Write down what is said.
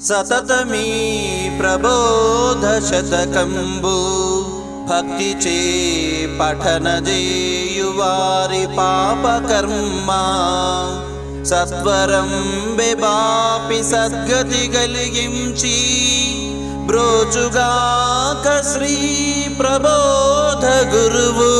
सततमी प्रबोधशतकम्बु। भक्ति चे पठन देयुवारि पापकर्मा। सत्वरं बेबापि सद्गति गलिगिञ्चि ब्रोचुगाक श्री प्रबोध गुरुव